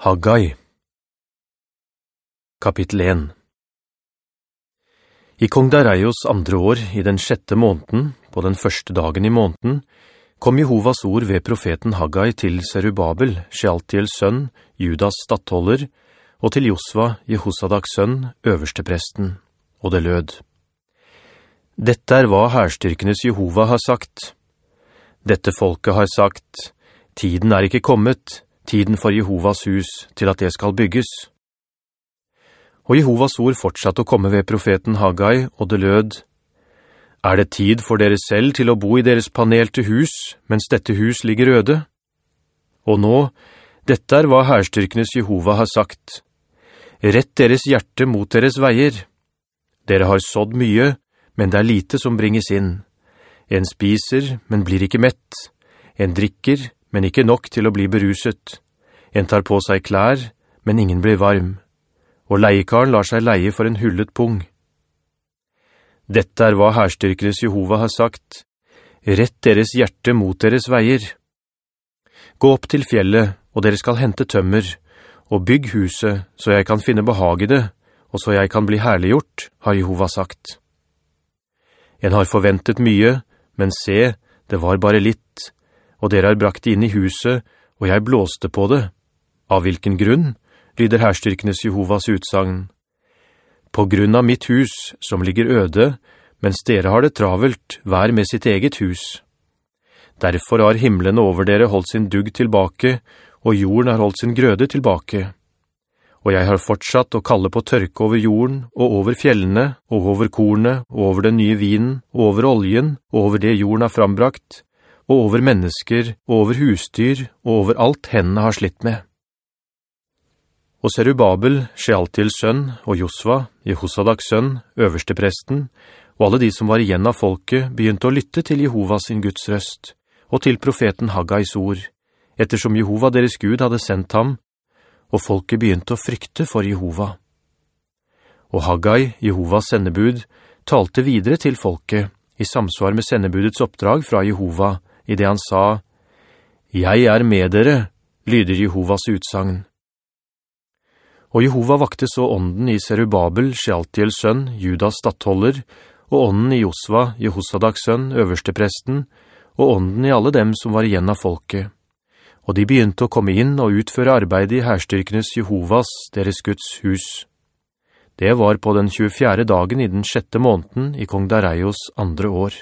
Haggai Kapittel 1 I kong Dareios andre år, i den sjette måneden, på den første dagen i måneden, kom Jehovas ord ved profeten Haggai til Serubabel, Shealtiels sønn, Judas stattholder, og til Josva, Jehosadaks sønn, øverstepresten, og det lød. Dette er hva herstyrkenes Jehova har sagt. Dette folket har sagt, tiden er ikke kommet, tiden for Jehovas hus til at det skal bygges. Og Jehovas ord fortsatte å komme ved profeten Haggai, og det lød, «Er det tid for dere selv til å bo i deres panelte hus, mens dette hus ligger øde?» Og nå, dette er hva herstyrkenes Jehova har sagt. «Rett deres hjerte mot deres veier. Dere har sådd mye, men det er lite som bringes inn. En spiser, men blir ikke mett. En drikker, men ikke nok til å bli beruset. En tar på seg klær, men ingen blir varm. Og leiekaren lar seg leie for en hullet pung. Dette er hva herstyrkenes Jehova har sagt. Rett deres hjerte mot deres veier. Gå opp til fjellet, og dere skal hente tømmer, og bygg huset, så jeg kan finne behag i det, og så jeg kan bli herliggjort, har Jehova sagt. En har forventet mye, men se, det var bare litt, og dere har brakt det inn i huset, og jeg blåste på det. Av hvilken grunn, lyder herstyrkenes Jehovas utsagn. På grunn av mitt hus, som ligger øde, mens dere har det travelt, vær med sitt eget hus. Derfor har himmelen over dere holdt sin dugg tilbake, og jorden har holdt sin grøde tilbake. Og jeg har fortsatt å kalle på tørke over jorden, og over fjellene, og over kornet, og over den nye vinen, og over oljen, og over det jorden har frambrakt, og over mennesker, og over husdyr, og over alt hendene har slitt med. Og Serubabel, Shealtils sønn, og Josva, Jehosadaks sønn, øverste presten, og alle de som var igjen av folket, begynte å lytte til Jehova sin Guds røst, og til profeten Haggais ord, ettersom Jehova deres Gud hadde sendt ham, og folket begynte å frykte for Jehova. Og Haggai, Jehovas sendebud, talte videre til folket, i samsvar med sendebudets oppdrag fra Jehova, i det han sa, «Jeg er med dere», lyder Jehovas utsagn. Og Jehova vakte så ånden i Serubabel, Shealtiels sønn, Judas stattholder, og ånden i Josva, Jehosadaks sønn, øverste presten, og ånden i alle dem som var igjen av folket. Og de begynte å komme inn og utføre arbeid i herstyrkenes Jehovas, deres Guds hus. Det var på den 24. dagen i den sjette måneden i kong Dareios andre år.